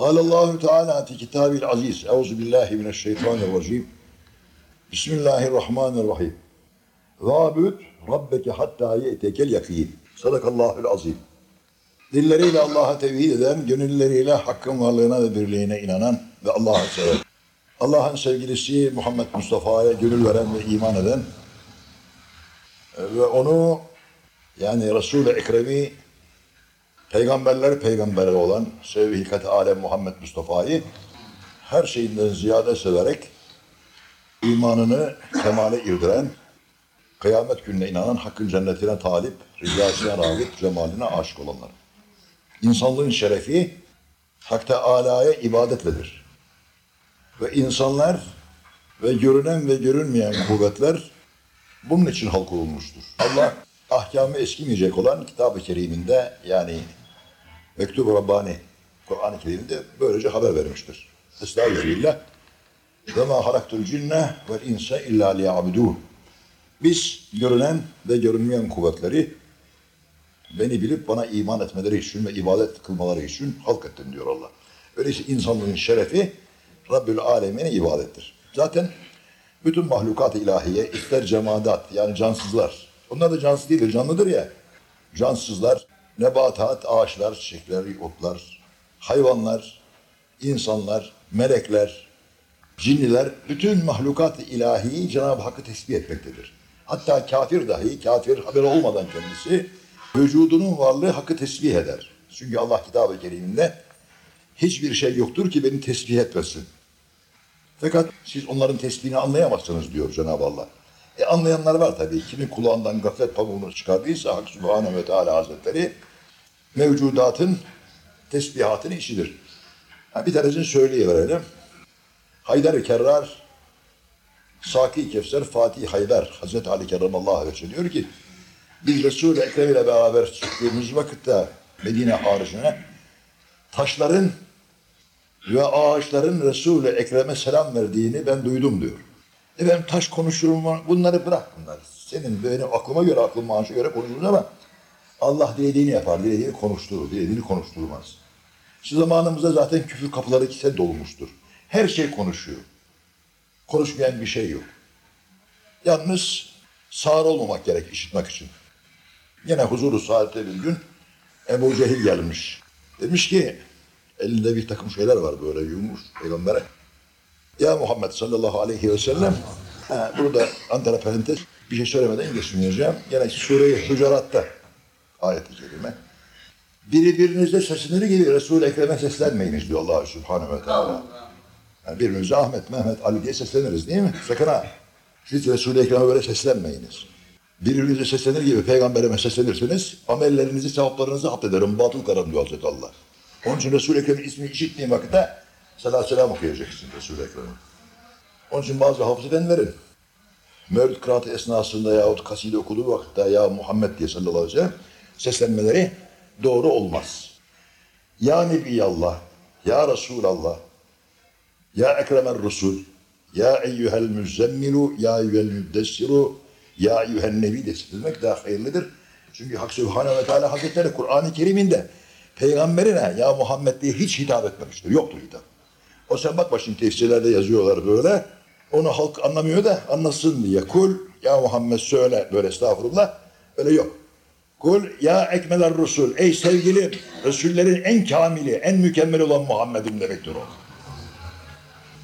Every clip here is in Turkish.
قال الله تعالى في كتابه العزيز أعوذ بالله من الشيطان الرجيم بسم الله الرحمن الرحيم وَعْبُدْ رَبَّكَ حَتَّى يَأْتَكَ الْيَقِينَ Sadakallahül azim. Dilleriyle Allah'a tevhid eden, gönülleriyle hakkın varlığına ve birliğine inanan ve Allah'ı seven. Allah'ın sevgilisi Muhammed Mustafa'ya gönül veren ve iman eden e, ve onu yani Resul-i Ekrem'i peygamberler peygamberi olan sevgi hilkat alem Muhammed Mustafa'yı her şeyinden ziyade severek imanını kemale irdiren, kıyamet gününe inanan, hakkın cennetine talip, ricasına rağbet, cemaline aşık olanlar. İnsanlığın şerefi Hak Teâlâ'ya ibadetledir. Ve insanlar ve görünen ve görünmeyen kuvvetler bunun için halk olmuştur. Allah ahkamı eskimeyecek olan Kitab-ı Kerim'inde yani Mektup-ı Rabbani Kur'an-ı Kerim'de böylece haber vermiştir. Estağfirullah. Ve ma halaktul cinne vel insa illa liya'budun. Biz görünen ve görünmeyen kuvvetleri beni bilip bana iman etmeleri için ve ibadet kılmaları için halk ettim diyor Allah. Öyleyse insanlığın şerefi Rabbül Alemine ibadettir. Zaten bütün mahlukat ilahiye, ister cemadat yani cansızlar. Onlar da cansız değildir, canlıdır ya. Cansızlar, nebatat, ağaçlar, çiçekler, otlar, hayvanlar, insanlar, melekler, cinniler, bütün mahlukat ilahiyi Cenab-ı Hakk'ı tesbih etmektedir. Hatta kafir dahi, kafir haber olmadan kendisi, vücudunun varlığı Hakk'ı tesbih eder. Çünkü Allah kitabı keriminde hiçbir şey yoktur ki beni tesbih etmesin. Fakat siz onların tesbihini anlayamazsınız diyor Cenab-ı Allah. E anlayanlar var tabii. Kimin kulağından gaflet pamuğunu çıkardıysa Hak Subhanahu ve Teala Hazretleri mevcudatın tesbihatını işidir. Ha, bir tanesini söyleyiverelim. Haydar-ı Kerrar, Saki Kevser, Fatih Haydar, Hazreti Ali Kerramallahu Aleyhi diyor ki, biz Resul-i Ekrem ile beraber çıktığımız vakitte Medine haricine taşların ve ağaçların Resul-i Ekrem'e selam verdiğini ben duydum diyor. E ben taş konuşurum, bunları bırak bunlar. Senin benim aklıma göre, aklım maaşı göre konuşuruz ama Allah dilediğini yapar, dilediğini konuşturur, dilediğini konuşturmaz. Şu zamanımızda zaten küfür kapıları kise dolmuştur. Her şey konuşuyor. Konuşmayan bir şey yok. Yalnız sağır olmamak gerek işitmek için. Yine huzuru saadette bir gün Ebu Cehil gelmiş. Demiş ki elinde bir takım şeyler var böyle yumuş peygambere. Ya Muhammed sallallahu aleyhi ve sellem burada antara parantez bir şey söylemeden geçmeyeceğim. Gene Sure-i Hucurat'ta ayet-i kerime. Biri birinizde seslenir gibi Resul-i Ekrem'e seslenmeyiniz diyor Allah Subhanahu ve Teala. Yani birbirimize Ahmet, Mehmet, Ali diye sesleniriz değil mi? Sakın ha. Siz Resul-i Ekrem'e böyle seslenmeyiniz. Birbirinize seslenir gibi peygamberime seslenirseniz amellerinizi, sevaplarınızı hapsederim, batıl kararım diyor Hazreti Allah. Onun için Resul-i Ekrem'in ismini işittiğin vakitte salatü selam okuyacaksın Resul-i Ekrem'e. Onun için bazı hafız efendilerin Mevlüt kıraatı esnasında yahut kaside okuduğu vakitte ya Muhammed diye sallallahu aleyhi ve sellem seslenmeleri doğru olmaz. Ya Nebiyallah, Ya Resulallah, Ya Ekremer Resul, Ya Eyyühel Müzzemmilu, Ya Eyyühel Müddessiru, Ya Eyyühel Nebi demek daha hayırlıdır. Çünkü Hak Sübhanehu ve Teala Hazretleri Kur'an-ı Kerim'inde peygamberine Ya Muhammed diye hiç hitap etmemiştir. Yoktur hitap. O sen bakma şimdi tefsirlerde yazıyorlar böyle. Onu halk anlamıyor da anlasın diye. Kul ya Muhammed söyle böyle estağfurullah. Öyle yok. Kul ya ekmeler Resul. Ey sevgili Resullerin en kamili, en mükemmel olan Muhammed'im demektir o.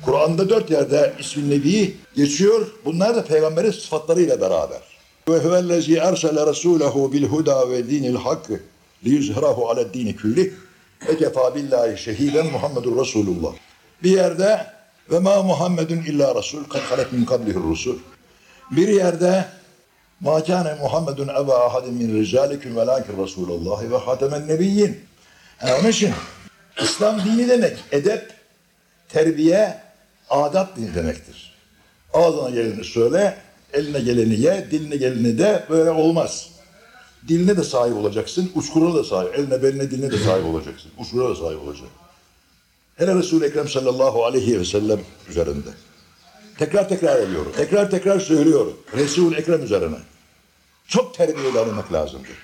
Kur'an'da dört yerde ismin Nebi geçiyor. Bunlar da peygamberin sıfatlarıyla beraber. Ve huvellezî ersele rasûlehu bil huda ve dinil hakkı liyuzhirahu ala dini külli ve kefâ billahi şehiden Muhammedur Resulullah. Bir yerde ve ma Muhammedun illa Resul kad halet min kablihi Rusul. Bir yerde ma kâne Muhammedun eba ahadin min rizalikum velâkin Resulullah ve hatemen nebiyyin. Yani onun için İslam dini demek edep, terbiye, adab dini demektir. Ağzına geleni söyle, eline geleni ye, diline geleni de böyle olmaz. Diline de sahip olacaksın, uçkuruna da sahip, eline beline diline de sahip olacaksın, uçkuruna da sahip olacaksın. Hele Resul-i Ekrem sallallahu aleyhi ve sellem üzerinde. Tekrar tekrar ediyorum. Tekrar tekrar söylüyorum. Resul-i Ekrem üzerine. Çok terbiyeli alınmak lazımdır.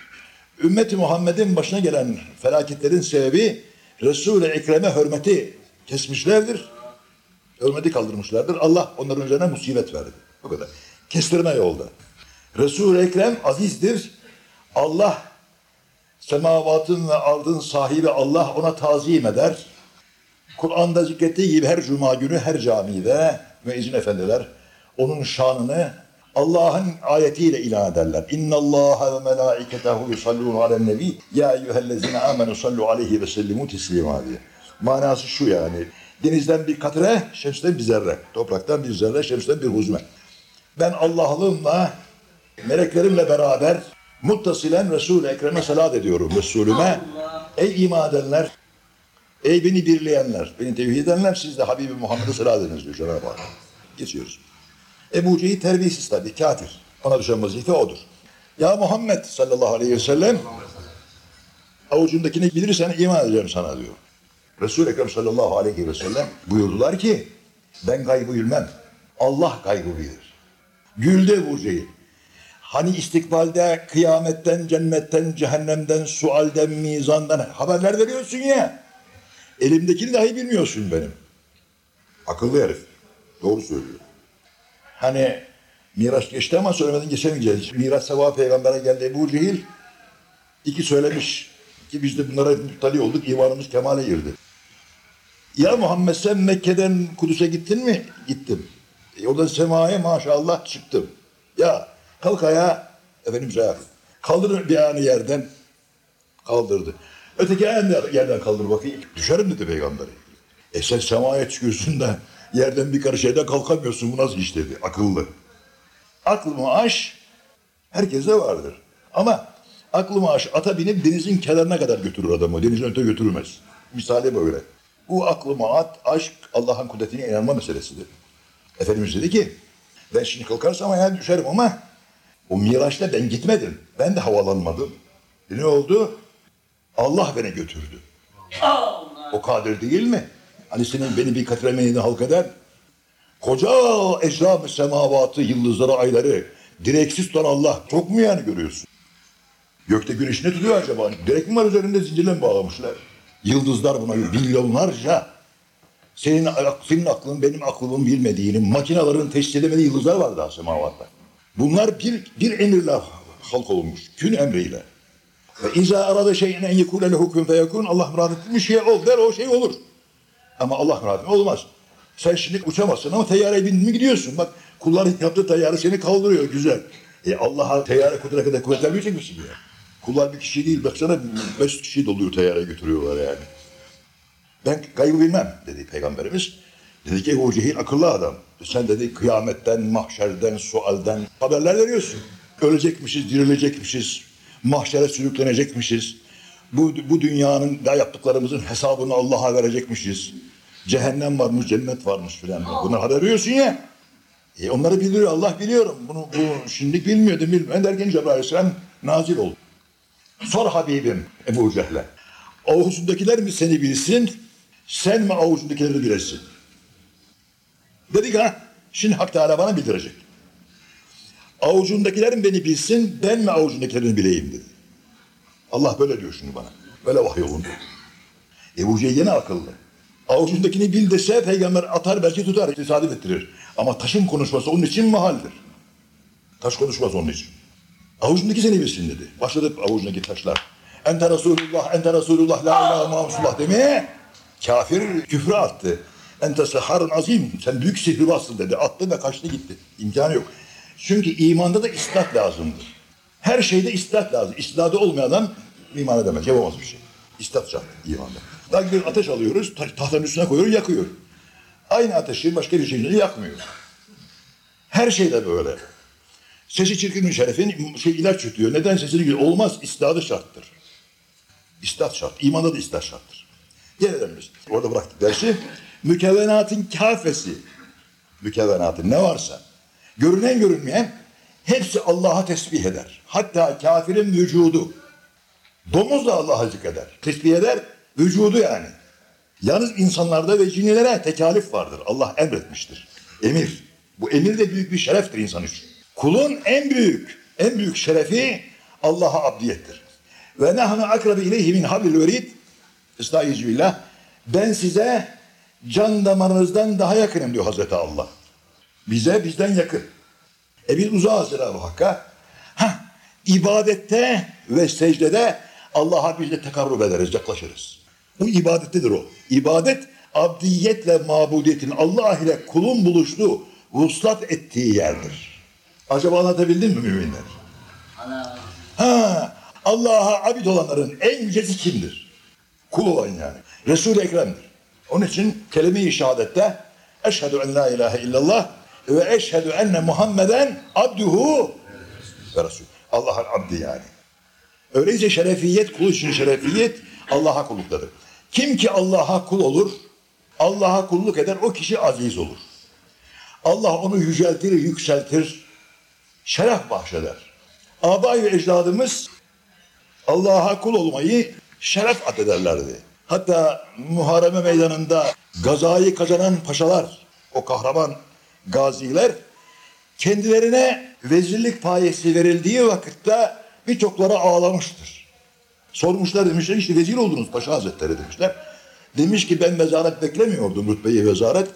Ümmeti Muhammed'in başına gelen felaketlerin sebebi Resul-i Ekrem'e hürmeti kesmişlerdir. Hürmeti kaldırmışlardır. Allah onların üzerine musibet verdi. Bu kadar. Kestirme yolda. Resul-i Ekrem azizdir. Allah semavatın ve ardın sahibi Allah ona tazim eder. Kur'an'da zikrettiği gibi her cuma günü her camide müezzin efendiler onun şanını Allah'ın ayetiyle ilan ederler. İnna Allah ve melaiketehu yusallun alen nebi ya eyyühellezine amenu sallu aleyhi ve sellimu teslima diye. Manası şu yani. Denizden bir katre, şemsten bir zerre. Topraktan bir zerre, şemsten bir huzme. Ben Allah'lığımla, meleklerimle beraber muttasilen Resul-i Ekrem'e salat ediyorum. Resulüme, ey iman edenler, ey beni birleyenler, beni tevhid edenler, siz de Habibi Muhammed'e salat ediniz diyor Cenab-ı Hak. Geçiyoruz. Ebu Cehil terbiyesiz tabii, kafir. Ona düşen vazife odur. Ya Muhammed sallallahu aleyhi ve sellem, avucundakini bilirsen iman edeceğim sana diyor. Resul-i Ekrem sallallahu aleyhi ve sellem buyurdular ki, ben gaybı bilmem, Allah gaybı bilir. Güldü Ebu Cehil. Hani istikbalde kıyametten, cennetten, cehennemden, sualden, mizandan haberler veriyorsun ya. Elimdekini dahi bilmiyorsun benim. Akıllı herif. Doğru söylüyor. Hani Miraç geçti ama söylemeden geçemeyeceğiz. Miraç sevabı peygambere geldi Ebu Cehil. iki söylemiş ki biz de bunlara muttali olduk. İmanımız kemale girdi. Ya Muhammed sen Mekke'den Kudüs'e gittin mi? Gittim. E, oradan semaya maşallah çıktım. Ya kalk ayağa Efendimiz ayağa. Kaldır bir ayağını yerden. Kaldırdı. Öteki ayağını yerden kaldır bakayım. Düşerim dedi peygamberi. E sen semaya çıkıyorsun da yerden bir karış yerden kalkamıyorsun. Bu nasıl iş dedi. Akıllı. Aklımı aş herkeste vardır. Ama aklımı aş ata binip denizin kenarına kadar götürür adamı. Denizin öte götürmez. Misali böyle. Bu aklıma at, aşk Allah'ın kudretine inanma meselesidir. Efendimiz dedi ki ben şimdi kalkarsam ayağa düşerim ama o Miraç'ta ben gitmedim. Ben de havalanmadım. E ne oldu? Allah beni götürdü. O kadir değil mi? Hani senin beni bir katremenini halk eder. Koca ecrab-ı semavatı, yıldızları, ayları direksiz tutan Allah. Çok mu yani görüyorsun? Gökte güneş ne tutuyor acaba? Direk mi var üzerinde zincirle mi bağlamışlar? Yıldızlar buna milyonlarca. Senin, senin aklın benim aklımın bilmediğini, makinelerin teşhis edemediği yıldızlar var daha semavatta. Bunlar bir, bir emirle halk olmuş. Kün emriyle. Ve izâ arada şeyin en yekûle lehu kün feyekûn Allah murad ettiği şey ol der o şey olur. Ama Allah ettiği olmaz. Sen şimdi uçamazsın ama teyyareye bindin mi gidiyorsun. Bak kulların yaptığı teyyare seni kaldırıyor güzel. E Allah'a teyyare kudret kadar kuvvet vermeyecek misin ya? Kullar bir kişi değil baksana beş kişi doluyor teyyareye götürüyorlar yani. Ben kaybı bilmem dedi peygamberimiz. Dedi ki Ebu Cehil akıllı adam. Sen dedi kıyametten, mahşerden, sualden haberler veriyorsun. Ölecekmişiz, dirilecekmişiz, mahşere sürüklenecekmişiz. Bu, bu dünyanın da yaptıklarımızın hesabını Allah'a verecekmişiz. Cehennem varmış, cennet varmış filan. Bunları haber veriyorsun ya. E onları biliyor, Allah biliyorum. Bunu bu şimdi bilmiyordum, bilmiyorum. Derken Cebrail Aleyhisselam nazil oldu. Sor Habibim Ebu Cehle. Avucundakiler mi seni bilsin, sen mi avucundakileri bilesin? Dedik ha, şimdi Hak Teala bana bildirecek. Avucundakilerin beni bilsin, ben mi avucundakilerini bileyim dedi. Allah böyle diyor şimdi bana. Böyle vahiy olundu. Ebu Cehil yine akıllı. Avucundakini bil dese peygamber atar belki tutar, tesadüf ettirir. Ama taşın konuşması onun için mahaldir. Taş konuşmaz onun için. Avucundaki seni bilsin dedi. Başladı avucundaki taşlar. Ente Resulullah, ente Resulullah, la ilahe muhammesullah demeye kafir küfre attı. Ente seharun azim, sen büyük sihirbazsın dedi. Attı ve kaçtı gitti. İmkanı yok. Çünkü imanda da istat lazımdır. Her şeyde istat lazım. İstidadı olmayan adam iman edemez, yapamaz bir şey. İstat şart imanda. Bak bir ateş alıyoruz, tahtanın üstüne koyuyor, yakıyor. Aynı ateşi başka bir şeyle yakmıyor. Her şeyde böyle. Sesi çirkin şerefin şey ilaç yutuyor. Neden sesini gülüyor? Olmaz. İstidadı şarttır. İstat şart. İmanda da istat şarttır. Gelelim biz. Orada bıraktık dersi. Mükevvenatın kafesi. Mükevvenatın ne varsa. Görünen görünmeyen hepsi Allah'a tesbih eder. Hatta kafirin vücudu. Domuz da Allah'a zikreder. Tesbih eder. Vücudu yani. Yalnız insanlarda ve cinlere tekalif vardır. Allah emretmiştir. Emir. Bu emir de büyük bir şereftir insan için. Kulun en büyük, en büyük şerefi Allah'a abdiyettir. Ve nahnu akrabi ileyhi min hablil verid. Estağfirullah. Ben size can damarınızdan daha yakınım diyor Hazreti Allah. Bize bizden yakın. E biz uzağız Cenab-ı Hakk'a. Hah, ibadette ve secdede Allah'a biz de tekarrub ederiz, yaklaşırız. Bu ibadettedir o. İbadet abdiyetle mabudiyetin Allah ile kulun buluştuğu, vuslat ettiği yerdir. Acaba anlatabildim mi müminler? Ha, Allah'a abid olanların en yücesi kimdir? Kul olan yani. Resul-i Ekrem'dir. Onun için kelime-i şehadette eşhedü en la ilahe illallah ve eşhedü enne Muhammeden abduhu ve resul. Allah'ın abdi yani. Öyleyse şerefiyet, kul için şerefiyet Allah'a kulluktadır. Kim ki Allah'a kul olur, Allah'a kulluk eder, o kişi aziz olur. Allah onu yüceltir, yükseltir, şeref bahşeder. Aday ve ecdadımız Allah'a kul olmayı şeref addederlerdi. Hatta Muhareme meydanında gazayı kazanan paşalar, o kahraman gaziler kendilerine vezirlik payesi verildiği vakitte birçoklara ağlamıştır. Sormuşlar demişler işte vezir oldunuz paşa hazretleri demişler. Demiş ki ben vezaret beklemiyordum rütbeyi vezaret.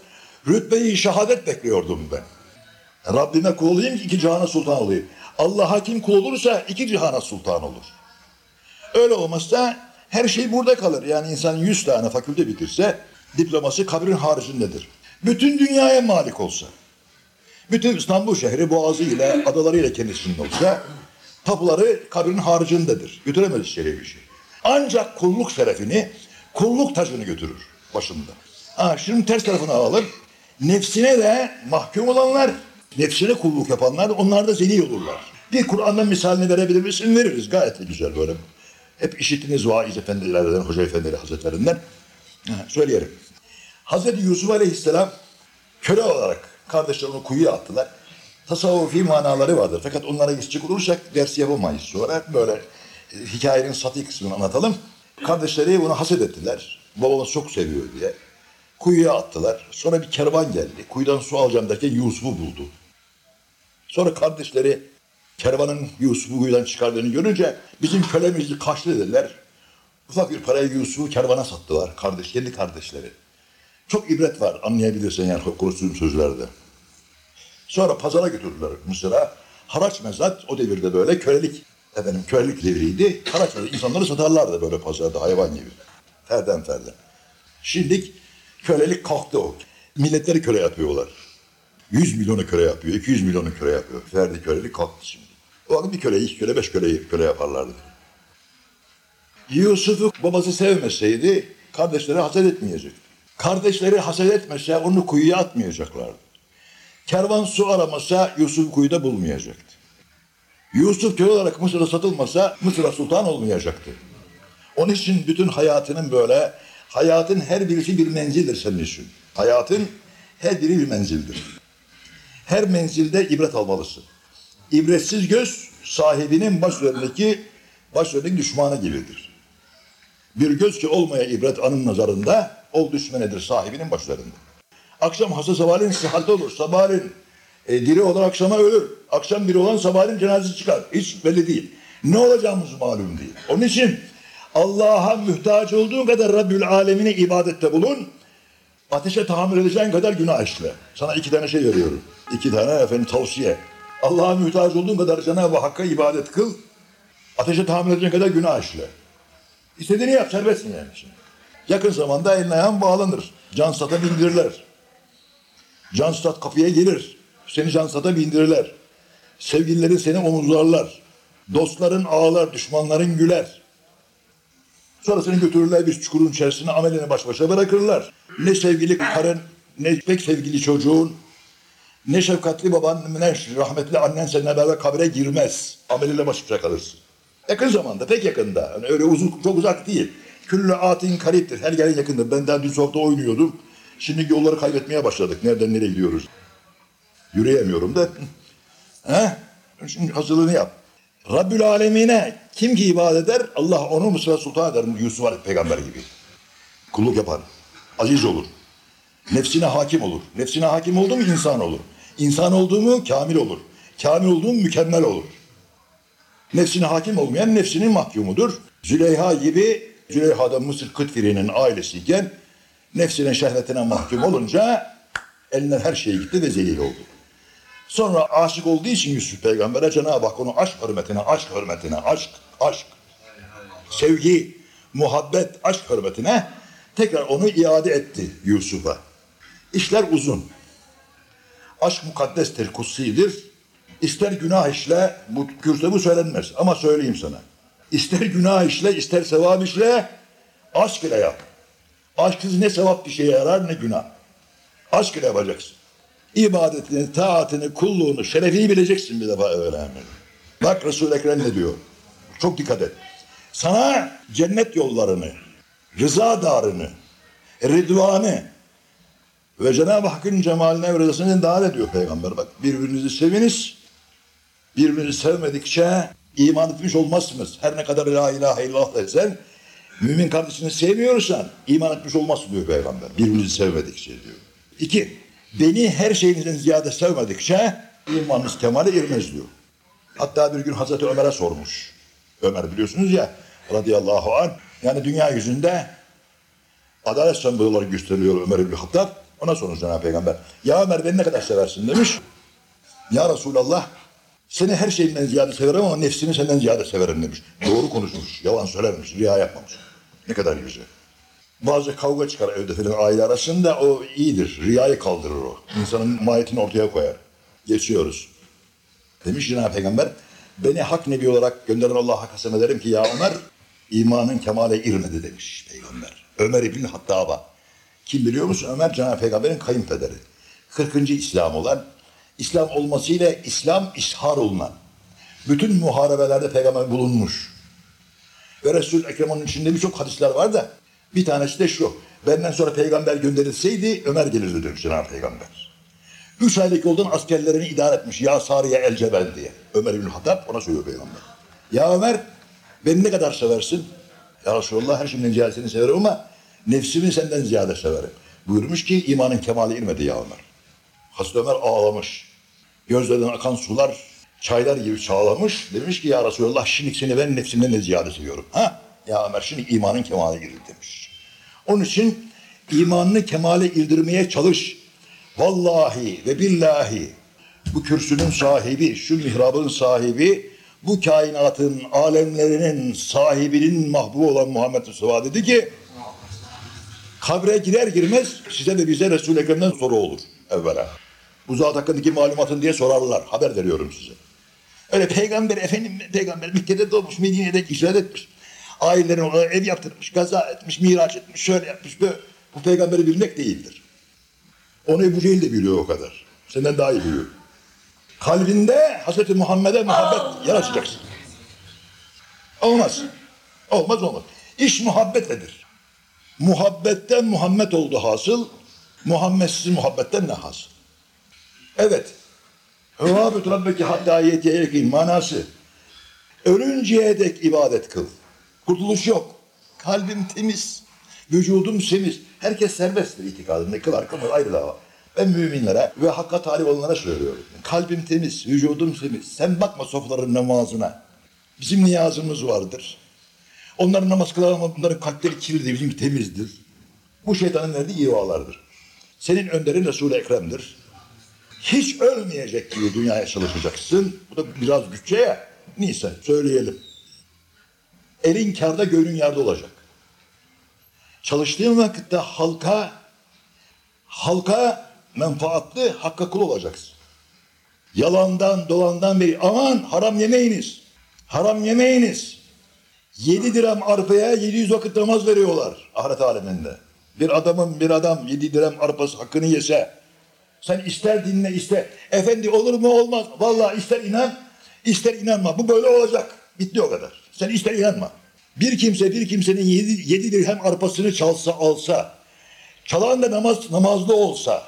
Rütbeyi şehadet bekliyordum ben. Rabbime kul olayım ki iki cihana sultan olayım. Allah'a kim kul olursa iki cihana sultan olur. Öyle olmazsa her şey burada kalır. Yani insan 100 tane fakülte bitirse diploması kabrin haricindedir. Bütün dünyaya malik olsa, bütün İstanbul şehri boğazı ile adaları ile kendisinin olsa tapuları kabrin haricindedir. Götüremez içeri bir şey. Ancak kulluk şerefini, kulluk tacını götürür başında. Ha, şimdi ters tarafını alalım. Nefsine de mahkum olanlar, nefsine kulluk yapanlar onlar da zelil olurlar. Bir Kur'an'dan misalini verebilir misin? Veririz. Gayet de güzel böyle. Hep işittiniz vaiz efendilerden, hoca efendileri hazretlerinden. Ha, söyleyelim. Hazreti Yusuf Aleyhisselam köle olarak kardeşlerini kuyuya attılar. Tasavvufi manaları vardır. Fakat onlara geçecek olursak ders yapamayız sonra. Böyle e, hikayenin satı kısmını anlatalım. Kardeşleri bunu haset ettiler. Babamız çok seviyor diye. Kuyuya attılar. Sonra bir kervan geldi. Kuyudan su alacağım derken Yusuf'u buldu. Sonra kardeşleri kervanın Yusuf'u kuyudan çıkardığını görünce bizim kölemizi kaçtı dediler. Ufak bir parayı Yusuf'u kervana sattılar. Kardeş, kendi kardeşleri. Çok ibret var anlayabilirsen yani konuştuğum sözlerde. Sonra pazara götürdüler Mısır'a. Haraç mezat o devirde böyle kölelik. Efendim kölelik devriydi. Haraç mezat insanları satarlardı böyle pazarda hayvan gibi. Ferden ferden. Şimdi kölelik kalktı o. Milletleri köle yapıyorlar. 100 milyonu köle yapıyor, 200 milyonu köle yapıyor. Ferdi kölelik kalktı şimdi. O bir köleyi, iki köle, beş köleyi köle yaparlardı. Yusuf'u babası sevmeseydi kardeşleri haset etmeyecekti. Kardeşleri haset etmese onu kuyuya atmayacaklardı. Kervan su aramasa Yusuf kuyuda bulmayacaktı. Yusuf köle olarak Mısır'a satılmasa Mısır'a sultan olmayacaktı. Onun için bütün hayatının böyle, hayatın her birisi bir menzildir senin için. Hayatın her biri bir menzildir. Her menzilde ibret almalısın. İbretsiz göz sahibinin başlarındaki başlarındaki düşmanı gibidir. Bir göz ki olmaya ibret anın nazarında ol düşmenedir sahibinin başlarında. Akşam hasta sabahleyin sıhhatli olur. Sabahleyin e, diri olan akşama ölür. Akşam diri olan sabahleyin cenazesi çıkar. Hiç belli değil. Ne olacağımız malum değil. Onun için Allah'a mühtaç olduğun kadar Rabbül Alemine ibadette bulun. Ateşe tahammül edeceğin kadar günah işle. Sana iki tane şey veriyorum. İki tane efendim tavsiye. Allah'a mühtaç olduğun kadar Cenab-ı Hakk'a ibadet kıl. Ateşe tahammül edeceğin kadar günah işle. İstediğini yap, serbestsin yani şimdi. Yakın zamanda elin ayağın bağlanır. Can sata bindirirler. Can sat kapıya gelir. Seni can sata bindirirler. Sevgililerin seni omuzlarlar. Dostların ağlar, düşmanların güler. Sonra seni götürürler bir çukurun içerisine amelini baş başa bırakırlar. Ne sevgili karın, ne pek sevgili çocuğun, ne şefkatli baban, ne rahmetli annen seninle beraber kabre girmez. Ameliyle baş başa kalırsın. Yakın zamanda, pek yakında. Yani öyle uzun, çok uzak değil. Küllü atin kariptir. Her yerin yakındır. Ben daha dün oynuyordum. Şimdi yolları kaybetmeye başladık. Nereden nereye gidiyoruz? Yürüyemiyorum da. He? Şimdi hazırlığını yap. Rabbül Alemine kim ki ibadet eder Allah onu Mısır'a sultan eder Yusuf Aleyhisselam peygamber gibi. Kulluk yapar. Aziz olur. Nefsine hakim olur. Nefsine hakim oldu mu insan olur. İnsan olduğu mu kamil olur. Kamil olduğu mu mükemmel olur. Nefsine hakim olmayan nefsinin mahkumudur. Züleyha gibi Züleyha'da Mısır Kıtfiri'nin ailesiyken nefsinin şehvetine mahkum olunca elinden her şey gitti ve zelil oldu. Sonra aşık olduğu için Yusuf peygambere Cenab-ı Hak onu aşk hürmetine, aşk hürmetine, aşk, aşk, sevgi, muhabbet, aşk hürmetine tekrar onu iade etti Yusuf'a. İşler uzun. Aşk mukaddestir, kutsidir. İster günah işle, bu kürse bu söylenmez ama söyleyeyim sana. İster günah işle, ister sevap işle, aşk ile yap. Aşksız ne sevap bir şeye yarar ne günah. Aşk ile yapacaksın. İbadetini, taatini, kulluğunu, şerefini bileceksin bir defa öğrenmeni. Bak Resul-i Ekrem ne diyor? Çok dikkat et. Sana cennet yollarını, rıza darını, ridvanı ve Cenab-ı Hakk'ın cemaline ve rızasını davet ediyor peygamber. Bak birbirinizi seviniz, birbirinizi sevmedikçe iman etmiş olmazsınız. Her ne kadar la ilahe illallah desen, mümin kardeşini sevmiyorsan iman etmiş olmazsın diyor peygamber. Birbirinizi sevmedikçe diyor. İki, beni her şeyinizden ziyade sevmedikçe imanınız kemale ermez diyor. Hatta bir gün Hazreti Ömer'e sormuş. Ömer biliyorsunuz ya radıyallahu anh. Yani dünya yüzünde adalet sembolleri gösteriliyor Ömer İbni Hattab. Ona sormuş Cenab-ı Peygamber. Ya Ömer beni ne kadar seversin demiş. Ya Resulallah seni her şeyinden ziyade severim ama nefsini senden ziyade severim demiş. Doğru konuşmuş, yalan söylememiş, riya yapmamış. Ne kadar güzel. Bazı kavga çıkar evde falan aile arasında o iyidir. Riyayı kaldırır o. İnsanın mahiyetini ortaya koyar. Geçiyoruz. Demiş Cenab-ı Peygamber beni hak nebi olarak gönderen Allah'a kasem ederim ki ya Ömer imanın kemale irmedi demiş Peygamber. Ömer İbni Hattab'a. Kim biliyor musun? Ömer Cenab-ı Peygamber'in kayınpederi. 40. İslam olan, İslam olmasıyla İslam ishar olunan. Bütün muharebelerde peygamber bulunmuş. Ve Resul-i Ekrem içinde birçok hadisler var da bir tanesi de şu. Benden sonra peygamber gönderilseydi Ömer gelirdi diyor Cenab-ı Peygamber. Üç aylık yoldan askerlerini idare etmiş. Ya Sariye El Cebel diye. Ömer İbni Hattab ona söylüyor peygamber. Ya Ömer beni ne kadar seversin? Ya Resulallah her şeyden ziyade seni severim ama nefsimi senden ziyade severim. Buyurmuş ki imanın kemali irmedi ya Ömer. Hazreti Ömer ağlamış. Gözlerinden akan sular çaylar gibi çağlamış. Demiş ki ya Resulallah şimdi seni ben nefsimden de ziyade seviyorum. Ha? Ya Ömer şimdi imanın kemale girdi demiş. Onun için imanını kemale irdirmeye çalış. Vallahi ve billahi bu kürsünün sahibi, şu mihrabın sahibi, bu kainatın, alemlerinin sahibinin mahbubu olan Muhammed Mustafa dedi ki kabre girer girmez size ve bize Resul-i Ekrem'den soru olur evvela. Bu zat hakkındaki malumatın diye sorarlar. Haber veriyorum size. Öyle peygamber efendim peygamber Mekke'de doğmuş, Medine'de icra etmiş. Ailelerin ona ev yaptırmış, gaza etmiş, miraç etmiş, şöyle yapmış, böyle. Bu peygamberi bilmek değildir. Onu Ebu Cehil de biliyor o kadar. Senden daha iyi biliyor. Kalbinde Hazreti Muhammed'e muhabbet yaratacaksın. Olmaz. Olmaz olmaz. İş muhabbetledir. Muhabbetten Muhammed oldu hasıl. Muhammedsiz muhabbetten ne hasıl? Evet. Hüvâbet Rabbeki hatta yetiye yakin manası. Ölünceye dek ibadet kıl. Kurtuluş yok. Kalbim temiz. Vücudum temiz. Herkes serbesttir itikadında. Kılar kılmaz ayrı dava. Ben müminlere ve hakka talip olanlara söylüyorum. Kalbim temiz, vücudum temiz. Sen bakma sofların namazına. Bizim niyazımız vardır. Onların namaz kılar ama bunların kalpleri kirlidir, bizim temizdir. Bu şeytanın verdiği ivalardır. Senin önderin Resul-i Ekrem'dir. Hiç ölmeyecek gibi dünyaya çalışacaksın. Bu da biraz bütçe ya. Neyse söyleyelim. Elin karda gönlün yerde olacak. Çalıştığın vakitte halka halka menfaatli hakka kul olacaksın. Yalandan dolandan beri aman haram yemeyiniz. Haram yemeyiniz. Yedi dirhem arpaya 700 vakit namaz veriyorlar ahiret aleminde. Bir adamın bir adam yedi dirhem arpası hakkını yese sen ister dinle ister. Efendi olur mu olmaz. Vallahi ister inan ister inanma. Bu böyle olacak. Bitti o kadar. Sen ister inanma. Bir kimse bir kimsenin yedi, yedi dirhem arpasını çalsa alsa çalan da namaz, namazlı olsa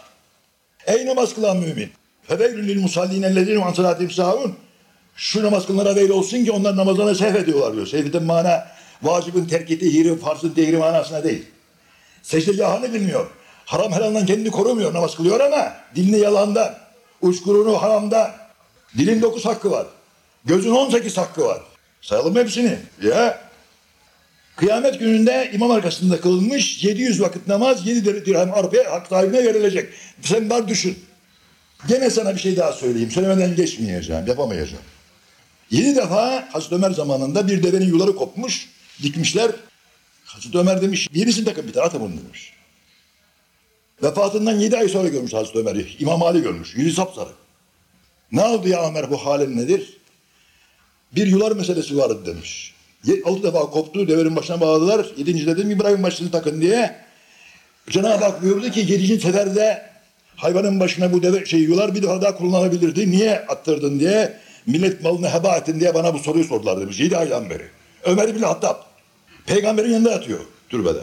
ey namaz kılan mümin feveylün lil musallin ellezine an sahun şu namaz kılanlara veil olsun ki onlar namazlarına sehv ediyorlar diyor. Sehveden mana vacibin terki tehiri, farzın tehiri manasına değil. Secdegahını bilmiyor. Haram helaldan kendini korumuyor. Namaz kılıyor ama dilini yalandan, uçkurunu haramdan. Dilin dokuz hakkı var. Gözün on sekiz hakkı var. Sayalım hepsini. Ya. Kıyamet gününde imam arkasında kılınmış 700 vakit namaz 7 dirhem arpaya hak sahibine verilecek. Sen var düşün. Gene sana bir şey daha söyleyeyim. Söylemeden geçmeyeceğim. Yapamayacağım. Yedi defa Hazreti Ömer zamanında bir devenin yuları kopmuş. Dikmişler. Hazreti Ömer demiş birisini takın bir atın bunu demiş. Vefatından yedi ay sonra görmüş Hazreti Ömer'i. İmam Ali görmüş. Yüzü sapsarı. Ne oldu ya Ömer bu halin nedir? Bir yular meselesi vardı demiş. Altı defa koptu devenin başına bağladılar. Yedinci dedim İbrahim başını takın diye. Cenab-ı Hak buyurdu ki yedinci seferde hayvanın başına bu deve şey yular bir defa daha kullanabilirdi. Niye attırdın diye millet malını heba ettin diye bana bu soruyu sordular demiş. Yedi aydan beri. Ömer bile Hattab. Peygamberin yanında yatıyor türbede.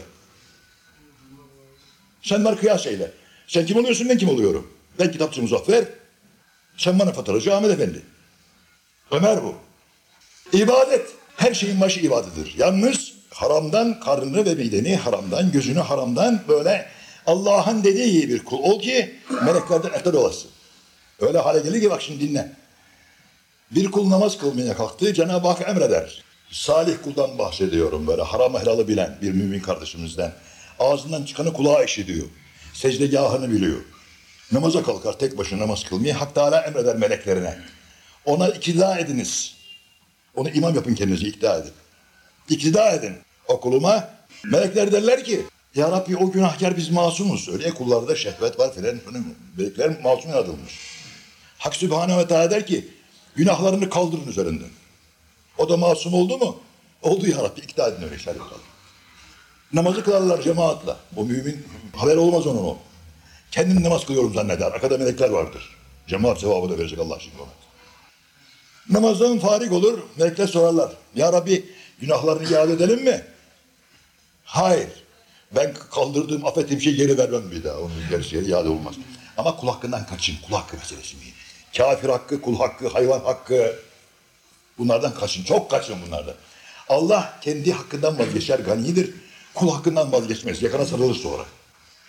Sen var kıyas eyle. Sen kim oluyorsun ben kim oluyorum? Ben kitapçı Muzaffer. Sen bana faturacı Ahmet Efendi. Ömer bu. İbadet. Her şeyin başı ibadettir. Yalnız haramdan karnını ve bedeni haramdan, gözünü haramdan böyle Allah'ın dediği gibi bir kul ol ki meleklerden eter olasın. Öyle hale gelir ki bak şimdi dinle. Bir kul namaz kılmaya kalktı Cenab-ı Hak emreder. Salih kuldan bahsediyorum böyle haram helalı bilen bir mümin kardeşimizden. Ağzından çıkanı kulağa işitiyor. Secdegahını biliyor. Namaza kalkar tek başına namaz kılmaya Hak Teala emreder meleklerine. Ona iktida ediniz. Onu imam yapın kendinizi ikna edin. İktida edin okuluma. Melekler derler ki ya Rabbi o günahkar biz masumuz. Öyle kullarda şehvet var filan. Melekler masum yaratılmış. Hak Sübhanehu ve Teala der ki günahlarını kaldırın üzerinden. O da masum oldu mu? Oldu ya Rabbi ikna edin öyle işler yapalım. Namazı kılarlar cemaatle. O mümin haber olmaz onun o. Kendim namaz kılıyorum zanneder. Arkada melekler vardır. Cemaat sevabı da verecek Allah şimdi ona. Namazdan farik olur. Melekler sorarlar. Ya Rabbi günahlarını iade edelim mi? Hayır. Ben kaldırdığım, affettiğim şeyi geri vermem bir daha. Onun gerisi iade olmaz. Ama kul hakkından kaçın. Kul hakkı meselesi mi? Kafir hakkı, kul hakkı, hayvan hakkı. Bunlardan kaçın. Çok kaçın bunlardan. Allah kendi hakkından vazgeçer, ganidir. Kul hakkından vazgeçmez. Yakana sarılır sonra.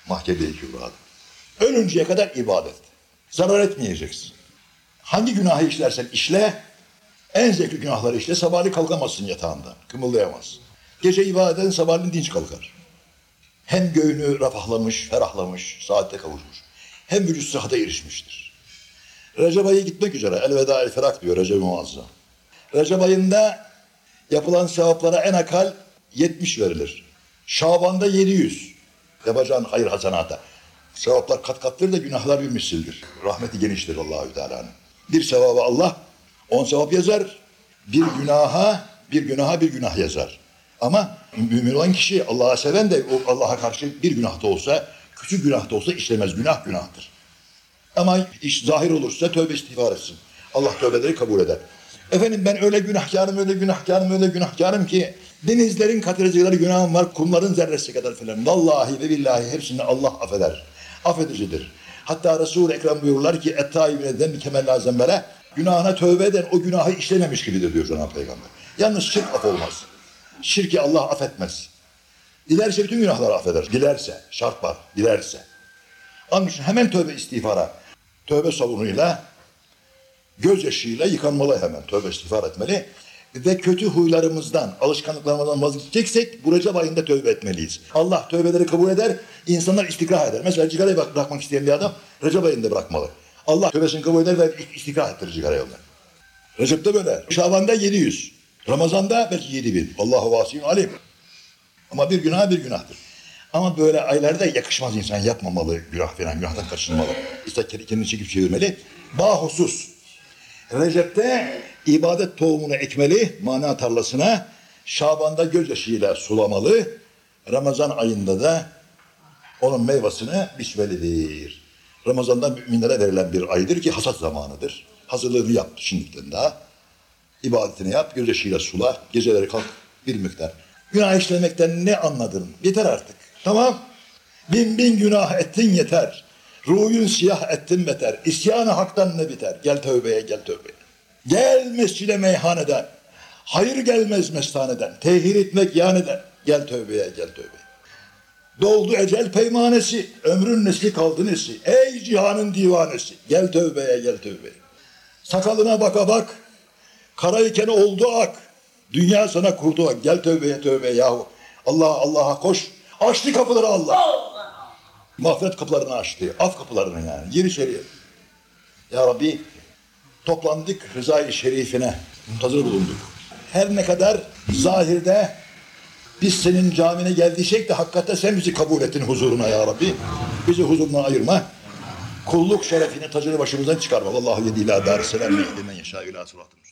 Mahkemeye kübrada. Ölünceye kadar ibadet. Zarar etmeyeceksin. Hangi günahı işlersen işle, en zevkli günahları işle, sabahleyin kalkamazsın yatağından, kımıldayamazsın. Gece ibadetin sabahleyin dinç kalkar. Hem göğünü rafahlamış, ferahlamış, saatte kavuşmuş. Hem vücut sıhhate erişmiştir. Recep ayı gitmek üzere, elveda el ferak diyor Recep-i Muazzam. Recep ayında yapılan sevaplara en akal 70 verilir. Şaban'da 700. Yapacağın hayır hasenata. Sevaplar kat kattır da günahlar bir misildir. Rahmeti geniştir Allahü Teala'nın. Bir sevabı Allah on sevap yazar. Bir günaha bir günaha bir günah yazar. Ama mümin olan kişi Allah'a seven de Allah'a karşı bir günah da olsa, küçük günah da olsa işlemez. Günah günahtır. Ama iş zahir olursa tövbe istiğfar etsin. Allah tövbeleri kabul eder. Efendim ben öyle günahkarım, öyle günahkarım, öyle günahkarım ki denizlerin katırıcıları günahım var, kumların zerresi kadar filan. Vallahi ve billahi hepsini Allah affeder. Affedicidir. Hatta Resul-i Ekrem buyururlar ki اَتَّائِبِنَ ذَنْبِ كَمَلَّا زَنْبَلَ Günahına tövbe eden o günahı işlememiş gibidir diyor Cenab-ı Peygamber. Yalnız şirk af olmaz. Şirki Allah affetmez. Dilerse bütün günahları affeder. Dilerse, şart var, dilerse. Onun için hemen tövbe istiğfara, tövbe sabunuyla, gözyaşıyla yıkanmalı hemen. Tövbe istiğfar etmeli. Ve kötü huylarımızdan, alışkanlıklarımızdan vazgeçeceksek bu Recep ayında tövbe etmeliyiz. Allah tövbeleri kabul eder, insanlar istikrah eder. Mesela cigarayı bırakmak isteyen bir adam Recep ayında bırakmalı. Allah tövbesini kabul eder ve istikrah ettirir cigarayı ondan. Recep'te böyle. Şaban'da 700. Ramazan'da belki 7000. Allahu vasiyun alim. Ama bir günah bir günahtır. Ama böyle aylarda yakışmaz insan yapmamalı günah falan, günahtan kaçınmalı. İster kendini çekip çevirmeli. Bahusus. Recep'te ibadet tohumunu ekmeli mana tarlasına. Şaban'da gözyaşıyla sulamalı. Ramazan ayında da onun meyvasını biçmelidir. Ramazan'da müminlere verilen bir aydır ki hasat zamanıdır. Hazırlığını yap şimdiden daha. İbadetini yap, gözyaşıyla sula, geceleri kalk bir miktar. Günah işlemekten ne anladın? Yeter artık. Tamam. Bin bin günah ettin yeter. Ruhun siyah ettin beter. İsyanı haktan ne biter? Gel tövbeye gel tövbeye. Gel mescide meyhaneden. Hayır gelmez mestaneden. Tehir etmek yaneden. Gel tövbeye gel tövbeye. Doldu ecel peymanesi, ömrün nesli kaldı nesi. Ey cihanın divanesi, gel tövbeye gel tövbeye. Sakalına baka bak, karayken oldu ak. Dünya sana kurdu. Gel tövbeye tövbe yahu. Allah Allah'a koş. Açtı kapıları Allah. Mağfiret kapılarını açtı. Af kapılarını yani. Gir içeriye. Ya Rabbi toplandık rızayı şerifine. Muntazır bulunduk. Her ne kadar zahirde biz senin camine geldiysek de hakikaten sen bizi kabul ettin huzuruna ya Rabbi. Bizi huzuruna ayırma. Kulluk şerefini tacını başımızdan çıkarma. Allahu yedi ila dar selam men yaşa ila müstakim.